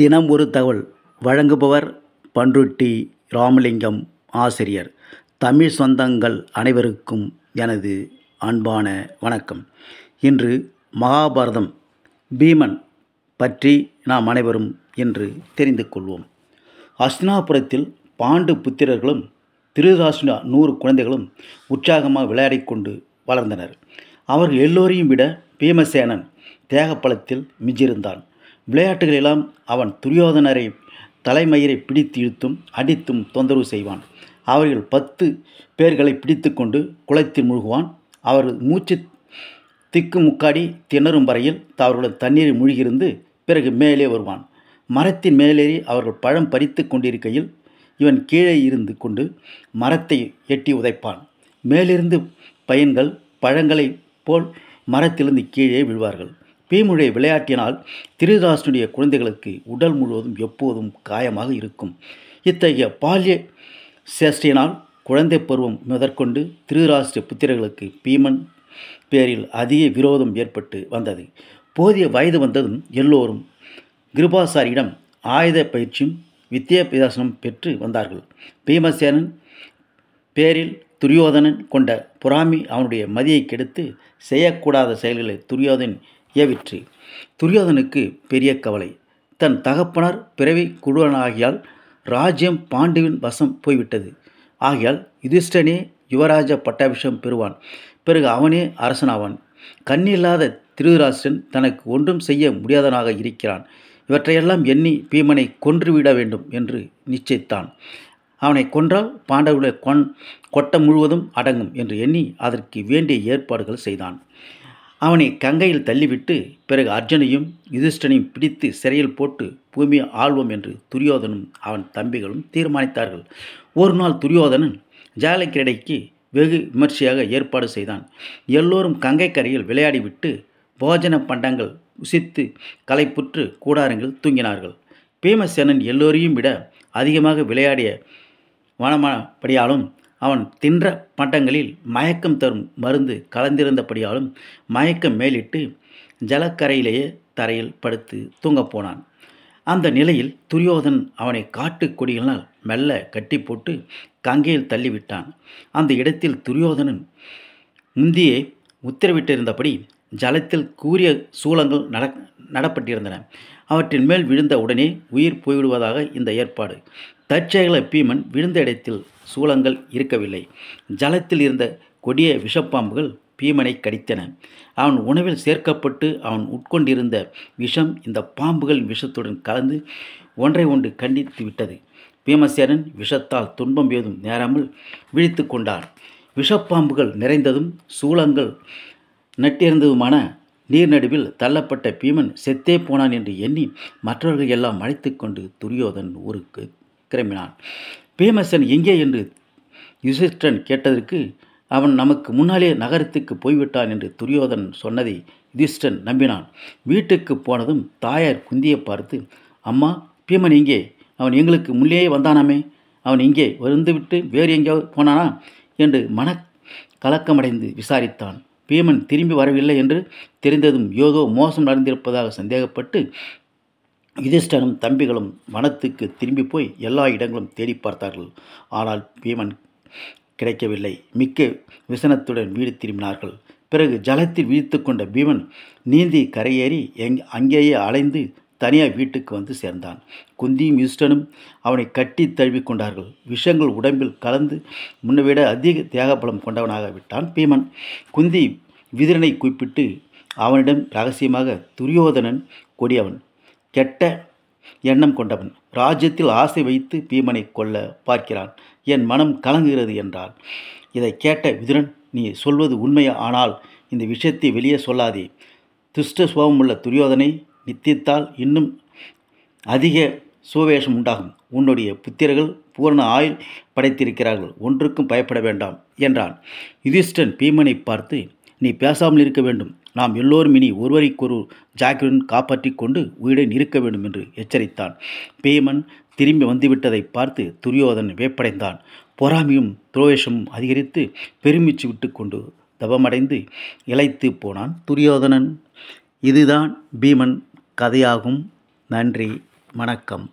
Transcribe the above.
தினம் ஒரு தகவல். வழங்குபவர் பண்ருட்டி ராமலிங்கம் ஆசிரியர். தமிழ் சொந்தங்கள் அனைவருக்கும் எனது அன்பான வணக்கம். இன்று மகாபாரதம் பீமன் பற்றி நாம் அனைவரும் இன்று தெரிந்து கொள்வோம். அஸ்தினாபுரத்தில் பாண்டு புத்திரர்களும் திருதாசுனா நூறு குழந்தைகளும் உற்சாகமாக விளையாடிக்கொண்டு வளர்ந்தனர். அவர்கள் எல்லோரையும் விட பீமசேனன் தேகப்பலத்தில் மிஞ்சிருந்தான் விளையாட்டுகளெல்லாம் அவன் துரியோதனரை தலைமயிரை பிடித்து இழுத்தும் அடித்தும் தொந்தரவு செய்வான். அவர்கள் பத்து பேர்களை பிடித்து கொண்டு குளத்தில் மூழ்குவான். அவர்கள் மூச்சு திக்கு முக்காடி திணறும் வரையில் அவர்களது தண்ணீரில் மூழ்கியிருந்து பிறகு மேலே வருவான். மரத்தின் மேலேறி அவர்கள் பழம் பறித்து கொண்டிருக்கையில் இவன் கீழே இருந்து கொண்டு மரத்தை எட்டி உதைப்பான். மேலிருந்து பையன்கள் பழங்களைப் போல் மரத்திலிருந்து கீழே விழுவார்கள். பீமுடைய விளையாட்டினால் திருதாசனுடைய குழந்தைகளுக்கு உடல் முழுவதும் எப்போதும் காயமாக இருக்கும். இத்தகைய பால்ய சேஷ்டியினால் குழந்தை பருவம் முதற்கொண்டு திருராஷ்டிர புத்திரர்களுக்கு பீமன் பேரில் அதிக விரோதம் ஏற்பட்டு வந்தது. போதிய வயது வந்ததும் எல்லோரும் கிருபாசாரியிடம் ஆயுத பயிற்சியும் வித்தியாபியாசனம் பெற்று வந்தார்கள். பீமசேனன் பேரில் துரியோதனன் கொண்ட புறாமி அவனுடைய மதியை கெடுத்து செய்யக்கூடாத செயல்களை துரியோதன் ஏவிற்று துரியோதனுக்கு பெரிய கவலை. தன் தகப்பனார் பிறவி குழுவனாகியால் ராஜ்யம் பாண்டுவின் வசம் போய்விட்டது. ஆகையால் யுதிஷ்டனே யுவராஜ பட்டாபிஷேகம் பெறுவான். பிறகு அவனே அரசனாவான். கண்ணில்லாத திருராஷ்டிரன் தனக்கு ஒன்றும் செய்ய முடியாதனாக இருக்கிறான். இவற்றையெல்லாம் எண்ணி பீமனை கொன்றுவிட வேண்டும் என்று நிச்சயித்தான். அவனை கொன்றால் பாண்டவர்களை கொன் கொட்டம் முழுவதும் அடங்கும் என்று எண்ணி அதற்கு வேண்டிய ஏற்பாடுகள் செய்தான். அவனை கங்கையில் தள்ளிவிட்டு பிறகு அர்ஜுனையும் யுதிஷ்டனையும் பிடித்து சிறையில் போட்டு பூமியை ஆள்வோம் என்று துரியோதனும் அவன் தம்பிகளும் தீர்மானித்தார்கள். ஒரு நாள் துரியோதனன் ஜாலக்கிரடைக்கு வெகு விமர்சையாக ஏற்பாடு செய்தான். எல்லோரும் கங்கை கரையில் விளையாடிவிட்டு போஜன பண்டங்கள் உசித்து களைப்புற்று கூடாரங்கள் தூங்கினார்கள். பீமசேனன் எல்லோரையும் விட அதிகமாக விளையாடிய வனமானபடியாலும் அவன் தின்ற பட்டங்களில் மயக்கம் தரும் மருந்து கலந்திருந்தபடியாலும் மயக்கம் மேலிட்டு ஜலக்கரையிலேயே தரையில் படுத்து தூங்கப் போனான். அந்த நிலையில் துரியோதன் அவனை காட்டு கொடிகளால் மெல்ல கட்டி போட்டு கங்கையில் தள்ளிவிட்டான். அந்த இடத்தில் துரியோதனன் முந்தியே உத்தரவிட்டிருந்தபடி ஜலத்தில் கூறிய சூளங்கள் நட நடப்பட்டிருந்தன. அவற்றின் மேல் விழுந்த உடனே உயிர் போய்விடுவதாக இந்த ஏற்பாடு. தற்செயல பீமன் விழுந்த இடத்தில் சூளங்கள் இருக்கவில்லை. ஜலத்தில் இருந்த கொடிய விஷப்பாம்புகள் பீமனை கடித்தன. அவன் உணவில் சேர்க்கப்பட்டு அவன் உட்கொண்டிருந்த விஷம் இந்த பாம்புகள் விஷத்துடன் கலந்து ஒன்றை ஒன்று கண்டித்து விட்டது. பீமசேனன் விஷத்தால் துன்பம் ஏதும் நேராமல் விழித்து கொண்டான். விஷப்பாம்புகள் நிறைந்ததும் சூளங்கள் நட்டிருந்ததுமான நீர் நடுவில் தள்ளப்பட்ட பீமன் செத்தே போனான் என்று எண்ணி மற்றவர்கள் எல்லாம் அழைத்து கொண்டு துரியோதன் ஊருக்கு கிளம்பினான் பீமசன் எங்கே என்று யுசிஷ்டன் கேட்டதற்கு அவன் நமக்கு முன்னாலே நகரத்துக்கு போய்விட்டான் என்று துரியோதன் சொன்னதை யுதிஷ்டன் நம்பினான். வீட்டுக்கு போனதும் தாயார் குந்தியை பார்த்து அம்மா பீமன் எங்கே? அவன் எங்களுக்கு முன்னே வந்தானாமே. அவன் இங்கே வந்துவிட்டு வேறு எங்கேயாவது போனானா? என்று மன கலக்கமடைந்து விசாரித்தான். பீமன் திரும்பி வரவில்லை என்று தெரிந்ததும் ஏதோ மோசம் நடந்திருப்பதாக சந்தேகப்பட்டு யுதிஷ்டனும் தம்பிகளும் வனத்துக்கு திரும்பி போய் எல்லா இடங்களும் தேடி பார்த்தார்கள். ஆனால் பீமன் கிடைக்கவில்லை. மிக்க விசனத்துடன் வீடு திரும்பினார்கள். பிறகு ஜலத்தில் வீழ்த்து கொண்ட பீமன் நீந்தி கரையேறி எங் அங்கேயே அலைந்து தனியாக வீட்டுக்கு வந்து சேர்ந்தான். குந்தியும் யுஷ்டனும் அவனை கட்டி தழுவி கொண்டார்கள். விஷங்கள் உடம்பில் கலந்து முன்னவிட அதிக தியாகபலம் கொண்டவனாக விட்டான் பீமன். குந்தி விதிரனை குறிப்பிட்டு அவனிடம் ரகசியமாக துரியோதனன் கொடியவன் கெட்ட எண்ணம் கொண்டவன். ராஜ்யத்தில் ஆசை வைத்து பீமனை கொல்ல பார்க்கிறான். என் மனம் கலங்குகிறது என்றான் இதை கேட்ட விதுரன் நீ சொல்வது உண்மையா? ஆனால் இந்த விஷயத்தை வெளியே சொல்லாதே. துஷ்ட சுபாவமுள்ள துரியோதனை நித்தித்தால் இன்னும் அதிக சுவேஷம் உண்டாகும். உன்னுடைய புத்திரர்கள் பூரண ஆயுள் படைத்திருக்கிறார்கள். ஒன்றுக்கும் பயப்பட வேண்டாம் என்றான். யுதிஷ்டன் பீமனை பார்த்து நீ பேசாமல் இருக்க வேண்டும். நாம் எல்லோரும் இனி ஒருவரைக்கொரு ஜாக்கிரன் காப்பாற்றி கொண்டு உயிருடன் இருக்க வேண்டும் என்று எச்சரித்தான். பீமன் திரும்பி வந்துவிட்டதை பார்த்து துரியோதன் வேப்படைந்தான் பொறாமையும் துரோவேஷமும் அதிகரித்து பெருமிச்சு விட்டு கொண்டு தவமடைந்து இழைத்து போனான் துரியோதனன். இதுதான் பீமன் கதையாகும். நன்றி வணக்கம்.